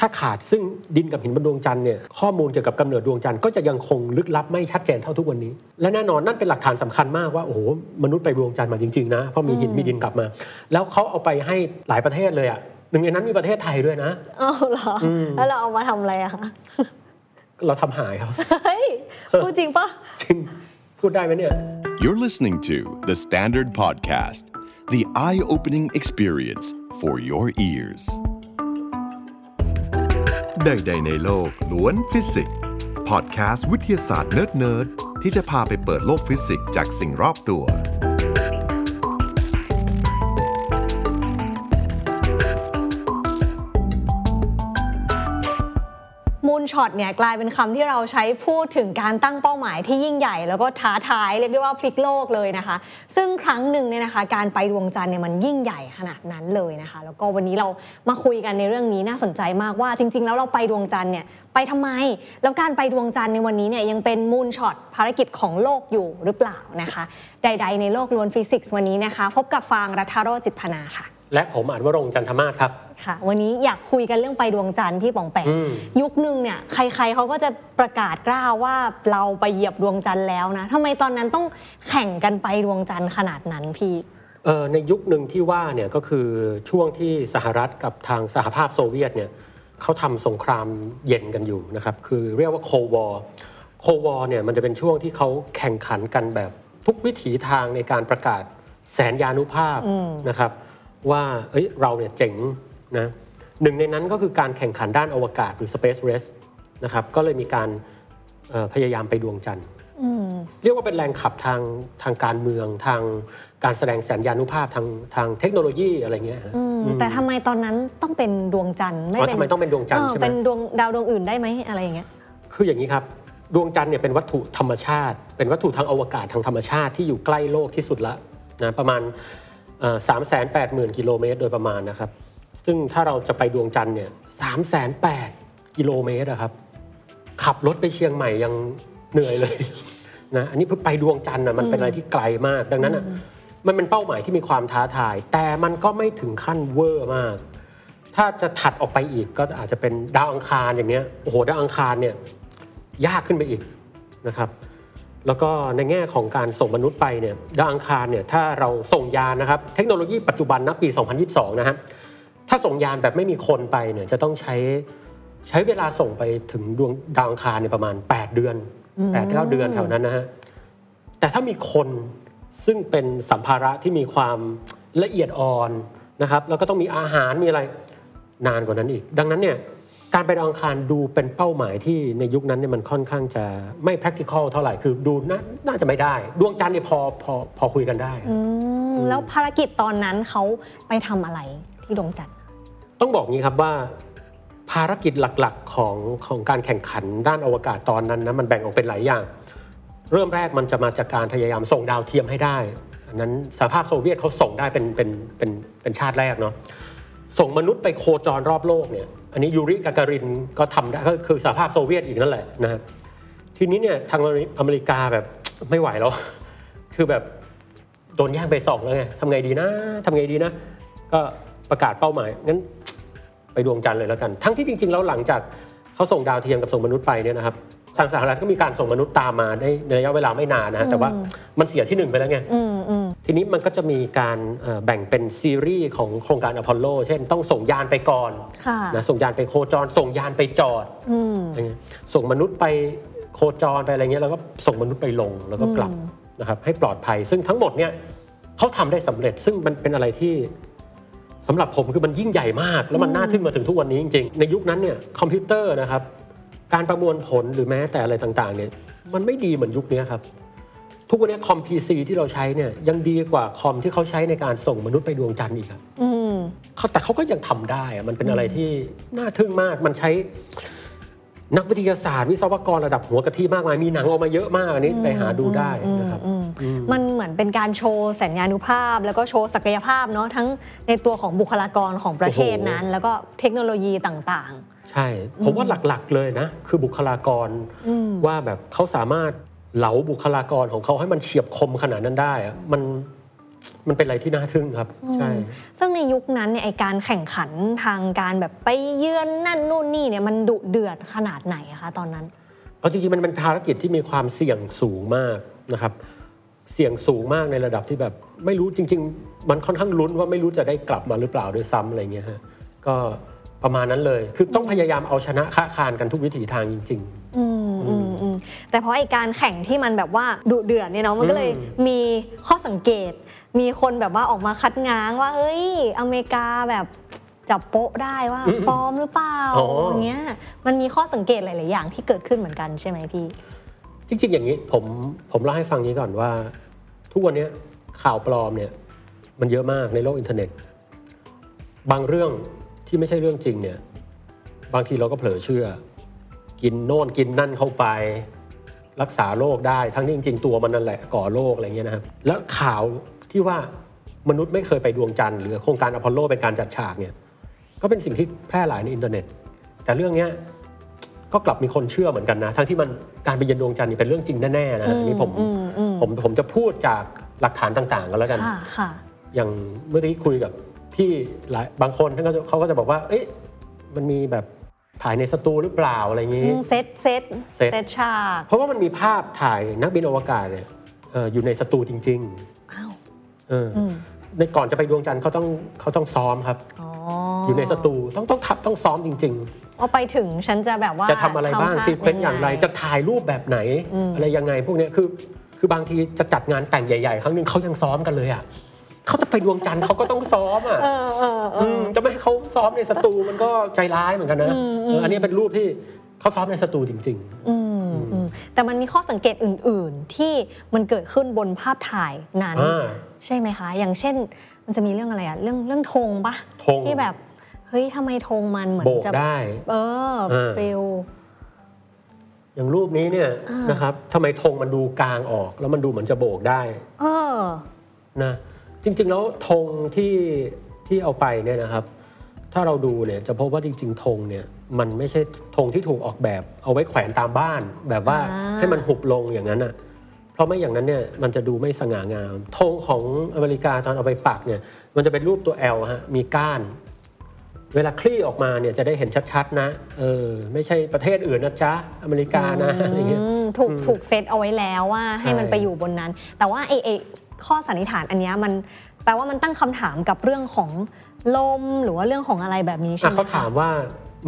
ถ้าขาดซึ่งดินกับหินบนดวงจันทร์เนี่ยข้อมูลเกี่ยวกับกำเนิดดวงจันทร์ก็จะยังคงลึกลับไม่ชัดเจนเท่าทุกวันนี้ และแน่นอนนั่นเป็นหลักฐานสำคัญมากว่าโอ้โหมนุษย์ไปดวงจันทร์มาจริงๆนะเพราะมีหินมีดินกลับมา แล้วเขาเอาไปให้หลายประเทศเลยอะหนึ่งในนั้นมีประเทศไทยด้วยนะอ้าวเหรออแล้วเราเอามาทำอะไรอะคะเราทำหายครับเฮ้ยพูดจริงปะจริงพูดได้ไหมเนี่ย You're listening to The Standard Podcast, the eye opening experience for your ears. ใด ๆ ในโลกล้วนฟิสิกส์พอดแคสต์วิทยาศาสตร์เนิร์ดๆที่จะพาไปเปิดโลกฟิสิกส์จากสิ่งรอบตัว moonshot เนี่ยกลายเป็นคำที่เราใช้พูดถึงการตั้งเป้าหมายที่ยิ่งใหญ่ แล้วก็ท้าทายเรียกได้ว่าพลิกโลกเลยนะคะ ซึ่งครั้งหนึ่งเนี่ยนะคะ การไปดวงจันทร์เนี่ยมันยิ่งใหญ่ขนาดนั้นเลยนะคะ แล้วก็วันนี้เรามาคุยกันในเรื่องนี้น่าสนใจมากว่าจริง ๆ แล้วเราไปดวงจันทร์เนี่ยไปทำไม แล้วการไปดวงจันทร์ในวันนี้เนี่ยยังเป็น moonshot ภารกิจของโลกอยู่หรือเปล่านะคะ ใด ๆ ในโลกล้วนฟิสิกส์วันนี้นะคะ พบกับฟางรัฐโรจน์ จิตรพนาค่ะ และผมอาจวรงค์จันทมาศครับค่ะ วันนี้อยากคุยกันเรื่องไปดวงจันทร์พี่ป๋องแป๋งอืมยุคนึงเนี่ยใครๆเขาก็จะประกาศกร้าวว่าเราไปเหยียบดวงจันทร์แล้วนะทำไมตอนนั้นต้องแข่งกันไปดวงจันทร์ขนาดนั้นพี่เอ่อในยุคหนึ่งที่ว่าเนี่ยก็คือช่วงที่สหรัฐกับทางสหภาพโซเวียตเนี่ยเขาทำสงครามเย็นกันอยู่นะครับคือเรียกว่าโควอร์โควอร์เนี่ยมันจะเป็นช่วงที่เขาแข่งขันกันแบบทุกวิถีทางในการประกาศแสนยานุภาพนะครับ ว่าเอ้ยเราเนี่ยเจ๋งนะหนึ่งในนั้นก็คือการแข่งขันด้านอวกาศหรือ Space Race นะครับก็เลยมีการเอ่อพยายามไปดวงจันทร์เรียกว่าเป็นแรงขับทางทางการเมืองทางการแสดงแสนยานุภาพทางทางเทคโนโลยีอะไรเงี้ยฮะอืมแต่ทำไมตอนนั้นต้องเป็นดวงจันทร์ไม่อ๋อเป็นทำไมต้องเป็นดวงจันทร์ออใช่ไหมเป็นดวงดาวดวงอื่นได้ไหมอะไรอย่างเงี้ยคืออย่างนี้ครับดวงจันทร์เนี่ยเป็นวัตถุธรรมชาติ เป็นวัตถุทางอวกาศทางธรรมชาติที่อยู่ใกล้โลกที่สุดละนะประมาณ สามแสนแปดหมื่นกิโลเมตรโดยประมาณนะครับ ซึ่งถ้าเราจะไปดวงจันทร์เนี่ยสามแสนแปดกิโลเมตรอะครับ ขับรถไปเชียงใหม่ยังเหนื่อยเลยนะอันนี้เพื่อไปดวงจันทร์อะมันเป็นอะไรที่ไกลมาก ดังนั้นอะมันเป็นเป้าหมายที่มีความท้าทาย แต่มันก็ไม่ถึงขั้นเวอร์มาก ถ้าจะถัดออกไปอีกก็อาจจะเป็นดาวอังคารอย่างเนี้ยโอ้โหดาวอังคารเนี่ยยากขึ้นไปอีกนะครับ แล้วก็ในแง่ของการส่งมนุษย์ไปเนี่ยดาวอังคารเนี่ยถ้าเราส่งยานนะครับ เทคโนโลยีปัจจุบันนะปี 2022 นะฮะถ้าส่งยานแบบไม่มีคนไปเนี่ยจะต้องใช้ใช้เวลาส่งไปถึงดวงดาวอังคารเนี่ยประมาณ 8 เดือน8 9เดือนแถวนั้นนะฮะแต่ถ้ามีคนซึ่งเป็นสัมภาระที่มีความละเอียดอ่อนนะครับ แล้วก็ต้องมีอาหารมีอะไรนานกว่านั้นอีก ดังนั้นเนี่ย การไปดาวอังคารดูเป็นเป้าหมายที่ในยุคนั้นเนี่ยมันค่อนข้างจะไม่ practical เท่าไหร่คือดูนาน่าจะไม่ได้ ดวงจันทร์เนี่ยพอพอพอคุยกันได้อืมแล้วภารกิจตอนนั้นเขาไปทำอะไรที่ดวงจันทร์ต้องบอกงี้ครับว่า ภารกิจหลักๆของของการแข่งขันด้านอวกาศตอนนั้นนะมันแบ่งออกเป็นหลายอย่าง เริ่มแรกมันจะมาจากการพยายามส่งดาวเทียมให้ได้อันนั้นสหภาพโซเวียตเขาส่งได้เป็นเป็นเป็นเป็นชาติแรกเนาะส่งมนุษย์ไปโคจรรอบโลกเนี่ย อันนี้ยูริกาการินก็ทำได้ก็คือสหภาพโซเวียตอีกนั่นแหละนะฮะทีนี้เนี่ยทางอเมริกาแบบไม่ไหวแล้ว คือแบบโดนแย่งไปสองแล้วไงทำไงดีนะทำไงดีนะ ก็ประกาศเป้าหมายงั้นไปดวงจันทร์เลยแล้วกัน ทั้งที่จริงๆแล้วหลังจากเขาส่งดาวเทียมกับส่งมนุษย์ไปเนี่ยนะครับทางสหรัฐก็มีการส่งมนุษย์ตามมาได้ในระยะเวลาไม่นานนะฮะแต่ว่ามันเสียที่หนึ่งไปแล้วไง ทีนี้มันก็จะมีการเอ่อแบ่งเป็นซีรีส์ของโครงการอพอลโล เช่นต้องส่งยานไปก่อนค่ะนะส่งยานไปโคจร ส่งยานไปจอดอืมอะไรเงี้ยส่งมนุษย์ไปโคจรไปอะไรเงี้ยแล้วก็ส่งมนุษย์ไปลงแล้วก็กลับนะครับให้ปลอดภัย ซึ่งทั้งหมดเนี่ยเขาทำได้สำเร็จซึ่งมันเป็นอะไรที่สำหรับผมคือมันยิ่งใหญ่มาก แล้วมันน่าทึ่งมาถึงทุกวันนี้จริง ๆ ในยุคนั้นเนี่ยคอมพิวเตอร์นะครับการประมวลผลหรือแม้แต่อะไรต่างๆเนี่ยมันไม่ดีเหมือนยุคนี้ครับ ทุกวันนี้คอม PC ที่เราใช้เนี่ยยังดีกว่าคอมที่เขาใช้ในการส่งมนุษย์ไปดวงจันทร์อีกครับอืมเขาแต่เขาก็ยังทำได้อะมันเป็นอะไรที่น่าทึ่งมากมันใช้ นักวิทยาศาสตร์วิศวกรระดับหัวกะทิมากมายมีหนังออกมาเยอะมากอันนี้ไปหาดูได้นะครับมันเหมือนเป็นการโชว์สัญญานุภาพ แล้วก็โชว์ศักยภาพเนาะทั้งในตัวของบุคลากรของประเทศนั้น แล้วก็เทคโนโลยีต่าง ใช่ ผมว่าหลักๆเลยนะ คือบุคลากรว่าแบบเขาสามารถ เหลาบุคลากรของเขาให้มันเฉียบคมขนาดนั้นได้อะมันมันเป็นอะไรที่น่าทึ่งครับ ใช่ ซึ่งในยุคนั้นเนี่ยไอการแข่งขันทางการแบบไปเยือนนั่นนู่นนี่เนี่ยมันดุเดือดขนาดไหนอะคะตอนนั้นเอาจริงๆมันเป็นภารกิจที่มีความเสี่ยงสูงมากนะครับ เสี่ยงสูงมากในระดับที่แบบ ไม่รู้จริง ๆ มันค่อนข้างลุ้นว่าไม่รู้จะได้กลับมาหรือเปล่าด้วยซ้ำอะไรเงี้ยฮะก็ประมาณนั้นเลย คือต้องพยายามเอาชนะค้าคานกันทุกวิถีทางจริงอืมอืมอืม แต่เพราะไอการแข่งที่มันแบบว่าดุเดือดเนี่ยเนาะมันก็เลยอืมมีข้อสังเกต มีคนแบบว่าออกมาคัดง้างว่าเอ้ย อเมริกาแบบจับโป๊ะได้ว่าปลอมหรือเปล่าอย่างเงี้ยมันมีข้อสังเกตหลาย ๆ อย่างที่เกิดขึ้นเหมือนกันใช่ไหมพี่ๆจริง ๆ อย่างนี้ผมผมเล่าให้ฟังนี้ก่อนว่า ทุกวันนี้ข่าวปลอมเนี่ย มันเยอะมากในโลกอินเทอร์เน็ต บางเรื่องที่ไม่ใช่เรื่องจริงเนี่ย บางทีเราก็เผลอเชื่อ กินโน่นกินนั่นเข้าไป รักษาโรคได้ทั้งที่จริง ๆ ตัวมันนั่นแหละก่อโรคอะไรเงี้ยนะครับ แล้วข่าวที่ว่ามนุษย์ไม่เคยไปดวงจันทร์หรือโครงการอพอลโลเป็นการจัดฉากเนี่ยก็เป็นสิ่งที่แพร่หลายในอินเทอร์เน็ต แต่เรื่องเนี้ยก็กลับมีคนเชื่อเหมือนกันนะ ทั้งที่มันการไปเยือนดวงจันทร์นี่เป็นเรื่องจริงแน่ๆนะอันนี้ผมอืมอืมผมผมจะพูดจากหลักฐานต่างๆกันแล้วกันค่ะค่ะอย่างเมื่อกี้คุยกับพี่หลายบางคนท่านก็จะเขาก็จะบอกว่า เอ๊ะมันมีแบบ ถ่ายในสตูหรือเปล่าอะไรอย่างอืนี้มเซตเซตเซต เซตฉากเพราะว่ามันมีภาพถ่ายนักบินอวกาศเนี่ยเอ่ออยู่ในสตูจริงอ้าวๆเออออืมในก่อนจะไปดวงจันทร์เขาต้องเขาต้องซ้อมครับ อ๋อออยู่ในสตูต้องต้องทับต้องซ้อมจริง พอไปถึงฉันจะแบบว่าๆ จะทำอะไรบ้างภพซีเควนต์อย่างไร จะถ่ายรูปแบบไหนอืมอะไรยังไงพวกเนี้ยคือคือบางทีจะจัดงานแต่งใหญ่ ๆ ครั้งหนึ่งเขายังซ้อมกันเลยอะ เขาจะไปดวงจันทร์เขาก็ต้องซ้อมอะเออเออเออมจะไม่ให้เขาซ้อมในสตูมันก็ใจร้ายเหมือนกันนะอืมอืมเอออันนี้เป็นรูปที่เขาซ้อมในสตูจริงอืมอืมแต่มันมีข้อสังเกตอื่น ๆ ที่มันเกิดขึ้นบนภาพถ่ายนั้นๆอ่าใช่ไหมคะ อย่างเช่น มันจะมีเรื่องอะไรอะเรื่องเรื่องธงปะธงที่แบบเฮ้ยทำไมธงมันเหมือนโบกจะได้ เออเออปลิวอย่างรูปนี้เนี่ยอ่านนะครับทำไมธงมันดูกลางออก แล้วมันดูเหมือนจะโบกได้ เออนะ จริง ๆ แล้วธงที่ที่เอาไปเนี่ยนะครับ ถ้าเราดูเนี่ยจะพบว่าจริง ๆธงเนี่ยมันไม่ใช่ธงที่ถูกออกแบบ เอาไว้แขวนตามบ้าน แบบว่าอ่าให้มันหุบลงอย่างนั้นอะเพราะไม่อย่างนั้นเนี่ยมันจะดูไม่สง่างามธงของอเมริกาตอนเอาไปปักเนี่ยมันจะเป็นรูปตัว L ฮะมีก้าน เวลาคลี่ออกมาเนี่ยจะได้เห็นชัดๆนะเออไม่ใช่ประเทศอื่นนะจ๊ะอเมริกานะอะไรเงี้ยอืมถูกถูกเซตเอาไว้แล้วว่าให้ใช่มันไปอยู่บนนั้น แต่ว่าไอไอ ข้อสันนิษฐานอันเนี้ยมันแปลว่ามันตั้งคำถามกับเรื่องของลมหรือว่าเรื่องของอะไรแบบนี้ใช่อะไหมเขาถามว่า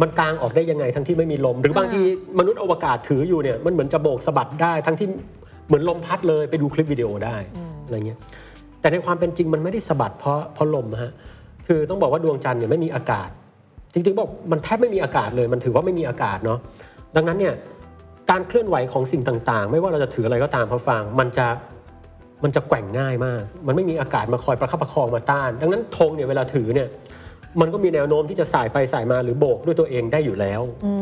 มันกลางออกได้ยังไงทั้งที่ไม่มีลม หรือบางทีมนุษย์อวกาศถืออยู่เนี่ยมันเหมือนจะโบกสะบัดได้ ทั้งที่เหมือนลมพัดเลยไปดูคลิปวิดีโอได้อะไรเงี้ยแต่ในความเป็นจริงมันไม่ได้สะบัดเพราะเพราะลมฮะคือต้องบอกว่าดวงจันทร์เนี่ยไม่มีอากาศ จริงๆบอกมันแทบไม่มีอากาศเลย มันถือว่าไม่มีอากาศเนาะดังนั้นเนี่ยการเคลื่อนไหวของสิ่งต่างๆ ไม่ว่าเราจะถืออะไรก็ตามพอฟัง มันจะ มันจะแกว่งง่ายมาก มันไม่มีอากาศมาคอยประคับประคองมาต้าน ดังนั้นธงเนี่ยเวลาถือเนี่ยมันก็มีแนวโน้มที่จะสายไปสายมาหรือโบกด้วยตัวเองได้อยู่แล้วอื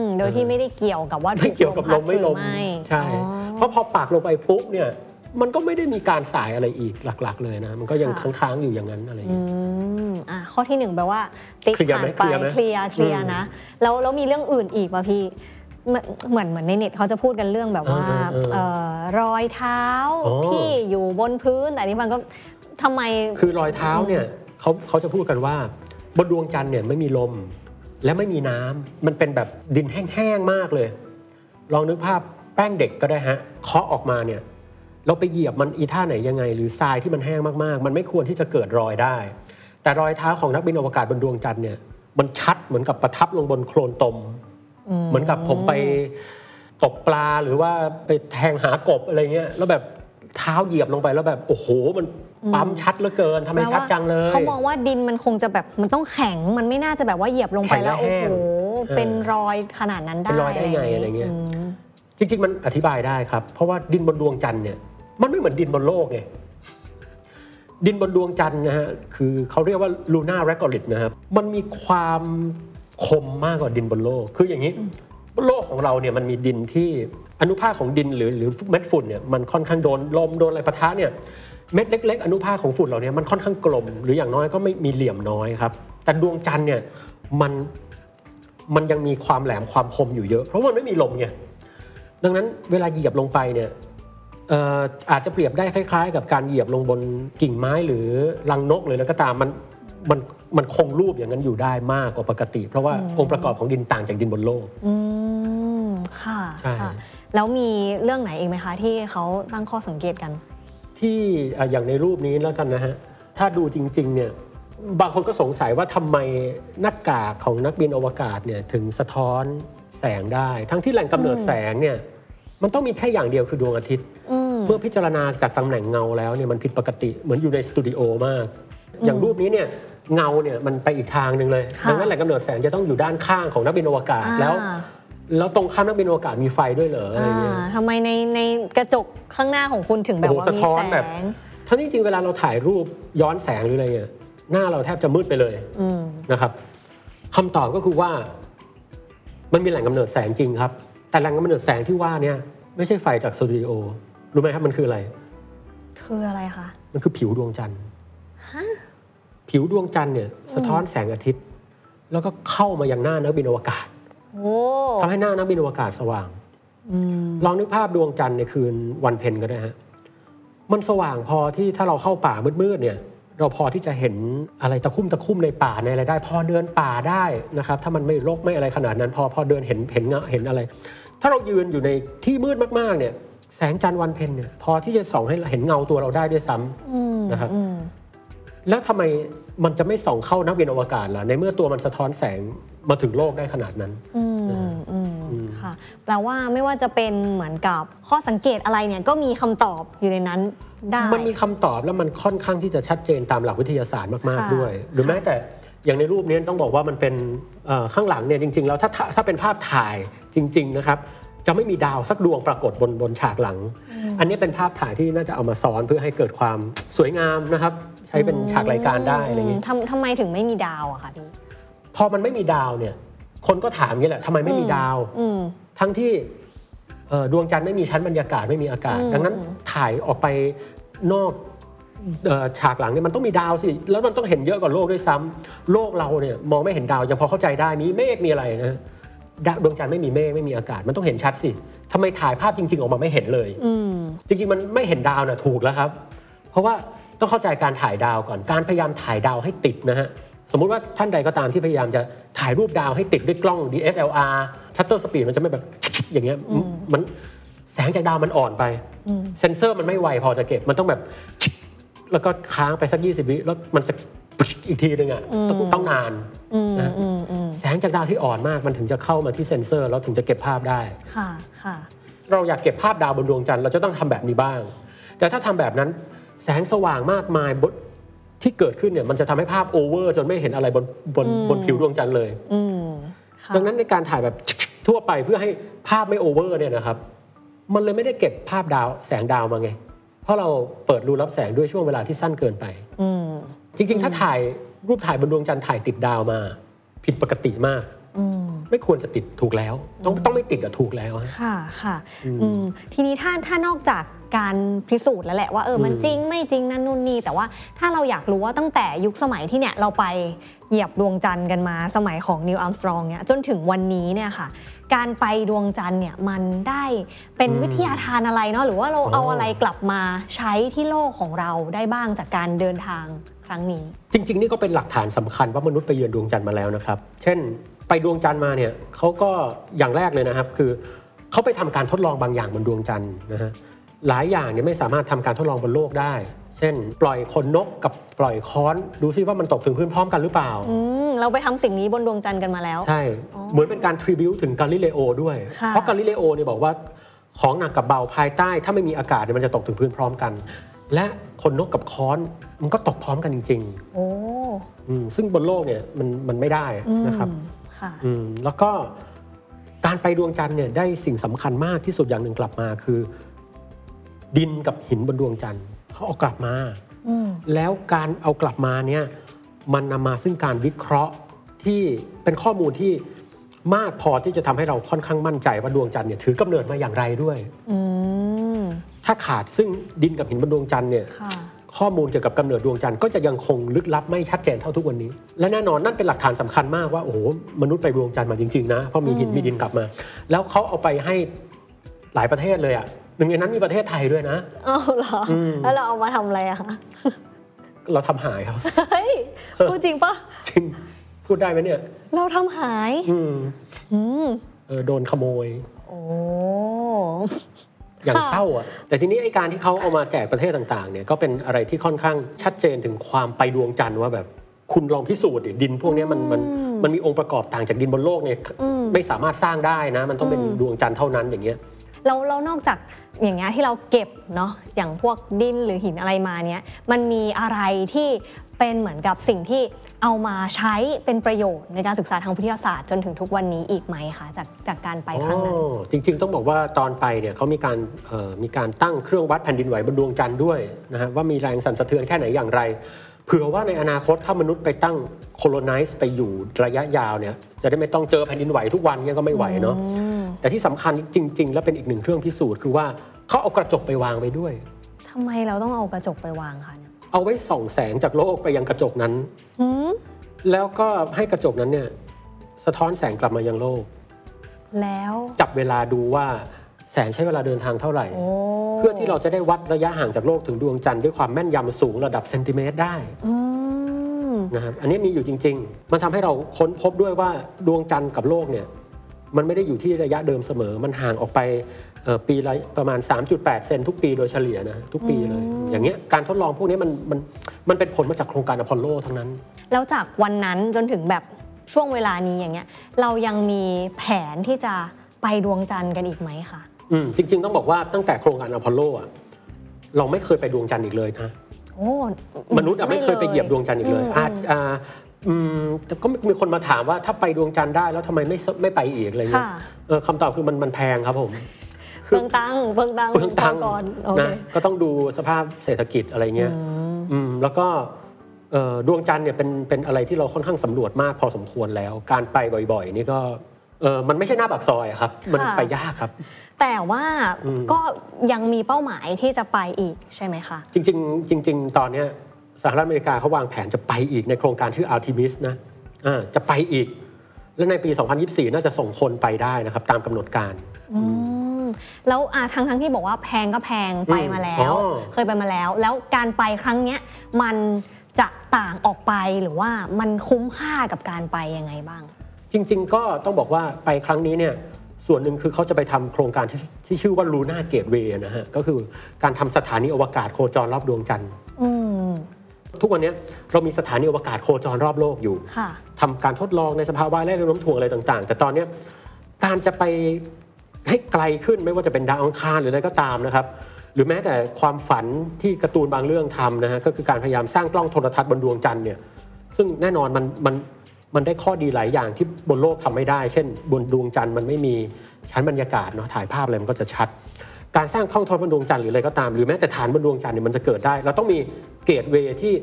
มโดยที่ไม่ได้เกี่ยวกับว่าไม่เกี่ยวกับลมไม่ลมพัดหรือไม่ใช่อ๋อเพราะพอปักลงไปปุ๊บเนี่ยมันก็ไม่ได้มีการสายอะไรอีกหลัก ๆ เลยนะ มันก็ยังค่ะค้างๆอยู่อย่างนั้นอะไรอย่างอืเงี้ยมอะข้อที่หนึ่งแปลว่า ติ๊กเคลียร์ผ่าไหมนไปเคลียร์ไหมเคลียร์เคลียร์อืมนะ แล้วแล้วมีเรื่องอื่นอีกป่ะพี่ เหมือนเหมือนเหมือนในเน็ตเขาจะพูดกันเรื่องแบบว่าเออเออเออเอ่อรอยเท้าอ๋อที่อยู่บนพื้นแต่อันนี้มันก็ทำไมคือรอยเท้าเนี่ยเขาเขาจะพูดกันว่าบนดวงจันทร์เนี่ยไม่มีลมและไม่มีน้ำมันเป็นแบบดินแห้งๆมากเลย ลองนึกภาพแป้งเด็กก็ได้ฮะเคาะออกมาเนี่ย เราไปเหยียบมันอีท่าไหนยังไง หรือทรายที่มันแห้งมากๆ มันไม่ควรที่จะเกิดรอยได้ แต่รอยเท้าของนักบินอวกาศบนดวงจันทร์เนี่ยมันชัดเหมือนกับประทับลงบนโคลนตม เหมือนกับผมไปตกปลาหรือว่าไปแทงหากบอะไรเงี้ยแล้วแบบเท้าเหยียบลงไปแล้วแบบโอ้โหมันปั๊มชัดเหลือเกินทำไมชัดจังเลย เขามองว่าดินมันคงจะแบบมันต้องแข็งมันไม่น่าจะแบบว่าเหยียบลงไปแข็งและแล้วโอ้แห้โหงเออเป็นรอยขนาดนั้นได้เป็นรอยได้ไงอะไรเงี้ยมจริงๆมันอธิบายได้ครับ เพราะว่าดินบนดวงจันทร์เนี่ยมันไม่เหมือนดินบนโลกไงดินบนดวงจันทร์นะฮะคือเขาเรียกว่าลูน่าแรกกอริตนะครับมันมีความ คมมากกว่าดินบนโลก คืออย่างนี้โลกของเราเนี่ยมันมีดินที่อนุภาคของดินหรือหรือเม็ดฝุ่นเนี่ยมันค่อนข้างโดนลมโดนอะไรปะทะเนี่ยเม็ดเล็ก ๆ อนุภาคของฝุ่นเหล่านี้มันค่อนข้างกลม หรืออย่างน้อยก็ไม่มีเหลี่ยมน้อยครับ แต่ดวงจันทร์เนี่ยมันมันยังมีความแหลมความคมอยู่เยอะ เพราะมันไม่มีลมไงดังนั้นเวลาเหยียบลงไปเนี่ยอออาจจะเปรียบได้คล้าย ๆ กับการเหยียบลงบนกิ่งไม้หรือรังนกเลยแล้วก็ตามมันมัน มันคงรูปอย่างนั้นอยู่ได้มากกว่าปกติ เพราะว่าองค์ประกอบของดินต่างจากดินบนโลก อืมค่ะใช่ ค่ะ แล้วมีเรื่องไหนอีกไหมคะที่เขาตั้งข้อสังเกตกัน ที่อะอย่างในรูปนี้แล้วกันนะฮะ ถ้าดูจริงๆเนี่ยบางคนก็สงสัยว่าทำไมหน้ากากของนักบินอวกาศเนี่ยถึงสะท้อนแสงได้ ทั้งที่แหล่งกำเนิดแสงเนี่ยมันต้องมีแค่อย่างเดียวคือดวงอาทิตย์ อืม เมื่อพิจารณาจากตำแหน่งเงาแล้วเนี่ยมันผิดปกติเหมือนอยู่ในสตูดิโอมาก อย่างรูปนี้เนี่ย เงาเนี่ยมันไปอีกทางหนึ่งเลยค่ะดังนั้นแหล่งกำเนิดแสงจะต้องอยู่ด้านข้างของนักบินอวกาศแล้วอ่าแล้วตรงข้ามนักบินอวกาศมีไฟด้วยเหรออะไรเงี้ยอ่าทำไมในในกระจกข้างหน้าของคุณถึงแบบโอ้โหว่าสะมีท้อแสนแบบงทั้งที่จริงๆเวลาเราถ่ายรูปย้อนแสงหรืออะไรเนี่ยหน้าเราแทบจะมืดไปเลยอืมนะครับคำตอบก็คือว่า มันมีแหล่งกำเนิดแสงจริงครับ แต่แหล่งกำเนิดแสงที่ว่าเนี่ยไม่ใช่ไฟจากสตูดิโอรู้ไหมครับมันคืออะไร คืออะไรคะมันคือผิวดวงจันทร์ ผิวดวงจันทร์เนี่ยสะท้อนแสงอาทิตย์ แล้วก็เข้ามายังหน้านักบินอวกาศโอ้ทำให้หน้านักบินอวกาศสว่างอืมลองนึกภาพดวงจันทร์ในคืนวันเพ็ญก็ได้ฮะมันสว่างพอที่ถ้าเราเข้าป่ามืดๆเนี่ย เราพอที่จะเห็นอะไรตะคุ่มตะคุ่มในป่าในอะไรได้ พอเดินป่าได้นะครับ ถ้ามันไม่รกไม่อะไรขนาดนั้น พอพอเดินเห็นเห็นเงาเห็นอะไร ถ้าเรายืนอยู่ในที่มืดมากๆเนี่ย แสงจันทร์วันเพ็ญเนี่ยพอที่จะส่องให้เห็นเงาตัวเราได้ด้วยซ้ำอืมนะครับอืม แล้วทำไมมันจะไม่ส่องเข้านักบินอวกาศล่ะในเมื่อตัวมันสะท้อนแสงมาถึงโลกได้ขนาดนั้นอืมอืมค่ะแปลว่าไม่ว่าจะเป็นเหมือนกับข้อสังเกตอะไรเนี่ยก็มีคำตอบอยู่ในนั้นได้มันมีคำตอบแล้วมันค่อนข้างที่จะชัดเจนตามหลักวิทยาศาสตร์มากค่ะๆด้วย หรือแม้แต่อย่างในรูปนี้ต้องบอกว่ามันเป็นเอ่อข้างหลังเนี่ยจริงๆแล้วถ้าถ้าถ้าเป็นภาพถ่ายจริง ๆ นะครับ จะไม่มีดาวสักดวงปรากฏบนบนฉากหลัง อันนี้เป็นภาพถ่ายที่น่าจะเอามาซ้อนเพื่อให้เกิดความสวยงามนะครับ ใช้เป็นฉากรายการได้อะไรอย่างเงี้ยทำทำไมถึงไม่มีดาวอะคะพี่พอมันไม่มีดาวเนี่ย คนก็ถามอย่างนี้แหละทำไมไม่มีดาวอืมทั้งที่เอ่อดวงจันทร์ไม่มีชั้นบรรยากาศไม่มีอากาศอืมดังนั้นถ่ายออกไปนอกเอ่อฉากหลังเนี่ยมันต้องมีดาวสิ แล้วมันต้องเห็นเยอะกว่าโลกด้วยซ้ำโลกเราเนี่ยมองไม่เห็นดาวยังพอเข้าใจได้มีเมฆมีอะไรนะ ดาวดวงจันทร์ไม่มีเมฆไม่มีอากาศมันต้องเห็นชัดสิทำไมถ่ายภาพจริง ๆ ออกมาไม่เห็นเลยอืมจริงๆมันไม่เห็นดาวนะถูกแล้วครับ เพราะว่าต้องเข้าใจการถ่ายดาวก่อนการพยายามถ่ายดาวให้ติดนะฮะสมมุติว่าท่านใดก็ตามที่พยายามจะถ่ายรูปดาวให้ติดด้วยกล้อง DSLR shutter speed มันจะไม่แบบอย่างเงี้ยมันแสงจากดาวมันอ่อนไป เซนเซอร์มันไม่ไวพอจะเก็บมันต้องแบบ แล้วก็ค้างไปสัก 20 วิแล้วมันจะอีกทีนึงอะต้องต้องนานอืมนะอืมอืมแส งจากดาวที่อ่อนมากมันถึงจะเข้ามาที่เซนเซอร์ แล้วถึงจะเก็บภาพได้ค่ะค่ะเราอยากเก็บภาพดาวบนดวงจันทร์เราจะต้องทำแบบนี้บ้าง แต่ถ้าทำแบบนั้นแสงสว่างมากมายบนที่เกิดขึ้นเนี่ยมันจะทำให้ภาพ over จนไม่เห็นอะไรบนบนบนผิวดวงจันทร์เลยอืมค่ะดังนั้นในการถ่ายแบบทั่วไปเพื่อให้ภาพไม่ over เนี่ยนะครับ มันเลยไม่ได้เก็บภาพดาวแสงดาวมาไง เพราะเราเปิดรูรับแสงด้วยช่วงเวลาที่สั้นเกินไปอืมจริง ๆ ถ้าถ่ายรูปถ่ายบนดวงจันทร์ถ่ายติดดาวมา ผิดปกติมากอืมไม่ควรจะติดถูกแล้ว ต้องต้องไม่ติดอะถูกแล้วฮะ ค่ะค่ะอืมทีนี้ถ้าถ้านอกจากการพิสูจน์แล้วแหละว่าเออมันอืม จริงไม่จริงนั่นนู่นนี่แต่ว่าถ้าเราอยากรู้ว่าตั้งแต่ยุคสมัยที่เนี่ยเราไปเหยียบดวงจันทร์กันมาสมัยของนิวอัมสตรองเนี่ยจนถึงวันนี้เนี่ยค่ะ การไปดวงจันทร์เนี่ยมันได้เป็นวิทยาทานอะไรเนาะหรือว่าเราเอาอะไรกลับมาใช้ที่โลกของเราได้บ้างจากการเดินทางค รั้งนี้ จริง ๆ นี่ก็เป็นหลักฐานสำคัญว่ามนุษย์ไปเยือนดวงจันทร์มาแล้วนะครับ เช่น ไปดวงจันทร์มาเนี่ยเขาก็อย่างแรกเลยนะครับ คือเขาไปทำการทดลองบางอย่างบนดวงจันทร์นะฮะหลายอย่างเนี่ยไม่สามารถทำการทดลองบนโลกได้ เช่น ปล่อยขนนกกับปล่อยค้อนดูซิว่ามันตกถึงพื้นพร้อมกันหรือเปล่าอืมเราไปทำสิ่งนี้บนดวงจันทร์กันมาแล้ว ใช่ เหมือนเป็นการทริบิวถึงกาลิเลโอด้วยค่ะเพราะกาลิเลโอเนี่ยบอกว่าของหนักกับเบาภายใต้ ถ้าไม่มีอากาศเนี่ยมันจะตกถึงพื้นพร้อมกัน และขนนกกับค้อนมันก็ตกพร้อมกันจริงโอ้ๆอืมซึ่งบนโลกเนี่ยมันมันไม่ได้อืมนะครับค่ะอืมแล้วก็การไปดวงจันทร์เนี่ยได้สิ่งสำคัญมากที่สุดอย่างหนึ่งกลับมาคือ ดินกับหินบนดวงจันทร์เขาเอากลับมาอืมแล้วการเอากลับมาเนี่ยมันนำมาซึ่งการวิเคราะห์ที่เป็นข้อมูลที่มากพอที่จะทำให้เราค่อนข้างมั่นใจว่าดวงจันทร์เนี่ยถือกำเนิดมาอย่างไรด้วย อืม ถ้าขาดซึ่งดินกับหินบนดวงจันทร์เนี่ยค่ะข้อมูลเกี่ยวกับกำเนิดดวงจันทร์ก็จะยังคงลึกลับไม่ชัดเจนเท่าทุกวันนี้ และแน่นอนนั่นเป็นหลักฐานสำคัญมากว่าโอ้โหมนุษย์ไปดวงจันทร์มาจริงๆนะเพราะมีหินมีดินกลับมา แล้วเขาเอาไปให้หลายประเทศเลยอะนึ่งในนั้นมีประเทศไทยด้วยนะอ้าวเหรออแล้วเราเอามาทำอะไรอะคะเราทำหายครับเฮ้ยพูดจริงปะจริงพูดได้ไหมเนี่ย เราทำหาย อืมอืมเออโดนขโมย โอ้ อย่างค่ะเศร้าอะแต่ทีนี้ไอ้การที่เขาเอามาแจกประเทศต่างๆเนี่ยก็เป็นอะไรที่ค่อนข้างชัดเจนถึงความไปดวงจันทร์ว่าแบบคุณลองพิสูจน์ดิดินพวกเนี้ยมันมันมันมีองค์ประกอบต่างจากดินบนโลกเนี่ยไม่สามารถสร้างได้นะ มันต้องเป็นดวงจันทร์เท่านั้นอย่างเงี้ย เราเรานอกจากอย่างเงี้ยที่เราเก็บเนาะอย่างพวกดินหรือหินอะไรมาเนี้ยมันมีอะไรที่เป็นเหมือนกับสิ่งที่เอามาใช้เป็นประโยชน์ในการศึกษาทางวิทยาศาสตร์จนถึงทุกวันนี้อีกไหมคะจากจากการไปครั้งนั้นจริง ๆ ต้องบอกว่าตอนไปเนี่ยเขามีการมีการตั้งเครื่องวัดแผ่นดินไหวบนดวงจันทร์ด้วยนะฮะว่ามีแรงสั่นสะเทือนแค่ไหนอย่างไรเผื่อว่าในอนาคตถ้ามนุษย์ไปตั้งโคโลไนซ์ไปอยู่ระยะยาวเนี่ยจะได้ไม่ต้องเจอแผ่นดินไหวทุกวันเนี่ยก็ไม่ไหวเนาะ แต่ที่สำคัญจริง ๆ และเป็นอีกหนึ่งเครื่องพิสูจน์คือว่าเขาเอากระจกไปวางไปด้วย ทำไมเราต้องเอากระจกไปวางคะเนี่ยเอาไว้ส่องแสงจากโลกไปยังกระจกนั้น หืมแล้วก็ให้กระจกนั้นเนี่ยสะท้อนแสงกลับมายังโลก แล้ว จับเวลาดูว่าแสงใช้เวลาเดินทางเท่าไหร่ โอ้เพื่อที่เราจะได้วัดระยะห่างจากโลกถึงดวงจันทร์ด้วยความแม่นยำสูงระดับเซนติเมตรได้อืมนะครับอันนี้มีอยู่จริง ๆ มันทำให้เราค้นพบด้วยว่าดวงจันทร์กับโลกเนี่ย มันไม่ได้อยู่ที่ระยะเดิมเสมอ มันห่างออกไปเอ่อปีละประมาณ 3.8 เซนทุกปีโดยเฉลี่ยนะทุกปีเลย อย่างเงี้ยการทดลองพวกนี้มันมันมันเป็นผลมาจากโครงการอพอลโลทั้งนั้น แล้วจากวันนั้นจนถึงแบบช่วงเวลานี้อย่างเงี้ยเรายังมีแผนที่จะไปดวงจันทร์กันอีกไหมคะอืมจริง ๆ ต้องบอกว่าตั้งแต่โครงการอพอลโลอะเราไม่เคยไปดวงจันทร์อีกเลยนะโอ้มนุษย์อะไม่เคยไปเหยียบดวงจันทร์อีกเลยมอาจ อ่าอืมแต่ก็มีคนมาถามว่าถ้าไปดวงจันทร์ได้แล้วทำไมไม่สไม่ไปอีกอะไรเงี้ยค่ะ เออคำตอบคือมันมันแพงครับผมเปลืองตังค์เปลืองตังค์เปลืองตังค์ก่อนโอเคนะก็ต้องดูสภาพเศรษฐกิจอะไรเงี้ยอืมแล้วก็เอ่อดวงจันทร์เนี่ยเป็นเป็นอะไรที่เราค่อนข้างสำรวจมากพอสมควรแล้ว การไปบ่อยๆ นี่ก็เออมันไม่ใช่หน้าปากซอยอะครับ มันค่ะไปยากครับ แต่ว่าอืมก็ยังมีเป้าหมายที่จะไปอีกใช่ไหมคะ จริงๆจริง ๆ ตอนเนี้ย สหรัฐอเมริกาเขาวางแผนจะไปอีกในโครงการชื่อ Artemis นะอ่าจะไปอีก และในปี 2024 น่าจะส่งคนไปได้นะครับตามกำหนดการอืมแล้วอะทั้งทั้งที่บอกว่าแพงก็แพงไปมาแล้วอ๋อเคยไปมาแล้ว แล้วการไปครั้งเนี้ยมันจะต่างออกไปหรือว่ามันคุ้มค่ากับการไปยังไงบ้าง จริง ๆ ก็ต้องบอกว่าไปครั้งนี้เนี่ยส่วนหนึ่งคือเขาจะไปทำโครงการที่ที่ชื่อว่า Luna Gateway นะฮะ ก็คือการทำสถานีอวกาศโคจรรอบดวงจันทร์อืม ทุกวันเนี้ยเรามีสถานีอวกาศโคจรรอบโลกอยู่ค่ะทำการทดลองในสภาวะแรงโน้มถ่วงอะไรต่างๆ แต่ตอนเนี้ยการจะไปให้ไกลขึ้นไม่ว่าจะเป็นดาวอังคารหรืออะไรก็ตามนะครับ หรือแม้แต่ความฝันที่การ์ตูนบางเรื่องทำนะฮะก็คือการพยายามสร้างกล้องโทรทัศน์บนดวงจันทร์เนี่ยซึ่งแน่นอนมันมันมันได้ข้อดีหลายอย่างที่บนโลกทำไม่ได้ เช่น บนดวงจันทร์มันไม่มีชั้นบรรยากาศเนาะถ่ายภาพอะไรมันก็จะชัด การสร้างกล้องโทรทัศน์บนดวงจันทร์หรืออะไรก็ตามหรือแม้แต่ฐานบนดวงจันทร์เนี่ยมันจะเกิดได้ เราต้องมี gateway ที่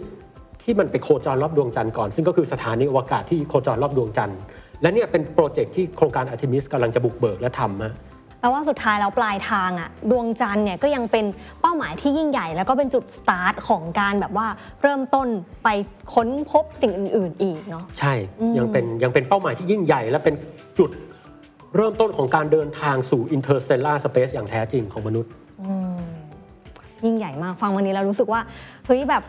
ที่มันไปโคจรรอบดวงจันทร์ก่อน ซึ่งก็คือสถานีอวกาศที่โคจรรอบดวงจันทร์และเนี่ยเป็น project ที่โครงการอาร์ทิมิสกำลังจะบุกเบิกและทำฮะแปลว่าสุดท้ายแล้วปลายทางอะดวงจันทร์เนี่ยก็ยังเป็นเป้าหมายที่ยิ่งใหญ่ แล้วก็เป็นจุดสตาร์ทของการแบบว่าเริ่มต้นไปค้นพบสิ่งอื่น ๆ อีกเนาะใช่ยังเป็นยังเป็นเป้าหมายที่ยิ่งใหญ่ และเป็นจุด เริ่มต้นของการเดินทางสู่ interstellar space อย่างแท้จริงของมนุษย์ยิ่งใหญ่มากฟังวันนี้เรารู้สึกว่าเฮ้ยแบบ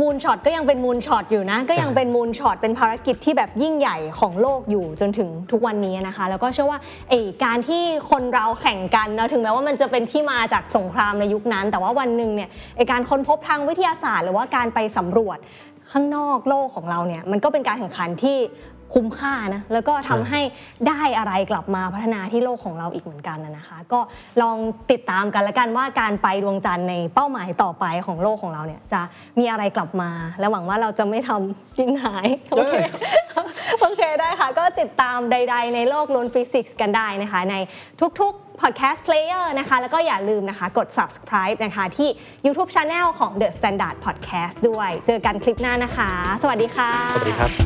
moonshot ก็ยังเป็น moonshot อยู่นะ ก็ยังเป็น moonshot เป็นภารกิจที่แบบยิ่งใหญ่ของโลกอยู่จนถึงทุกวันนี้นะคะ แล้วก็เชื่อว่าไอการที่คนเราแข่งกันนะถึงแม้ว่ามันจะเป็นที่มาจากสงครามในยุคนั้น แต่ว่าวันหนึ่งเนี่ยไอการค้นพบทางวิทยาศาสตร์ หรือว่าการไปสำรวจข้างนอกโลกของเราเนี่ยมันก็เป็นการแข่งขันที่ คุ้มค่านะแล้วก็ทำให้ได้อะไรกลับมาพัฒนาที่โลกของเราอีกเหมือนกันนะนะคะ ก็ลองติดตามกันละกันว่าการไปดวงจันทร์ในเป้าหมายต่อไปของโลกของเราเนี่ยจะมีอะไรกลับมา และหวังว่าเราจะไม่ทำดินหายโอเคโอเคได้ค่ะ ก็ติดตามใด ๆ ในโลกล้วนฟิสิกส์กันได้นะคะ ในทุกๆ podcast player นะคะ แล้วก็อย่าลืมนะคะ กด subscribe นะคะ ที่ YouTube Channel ของ The Standard Podcast ด้วย เจอกันคลิปหน้านะคะ สวัสดีค่ะ สวัสดีครับ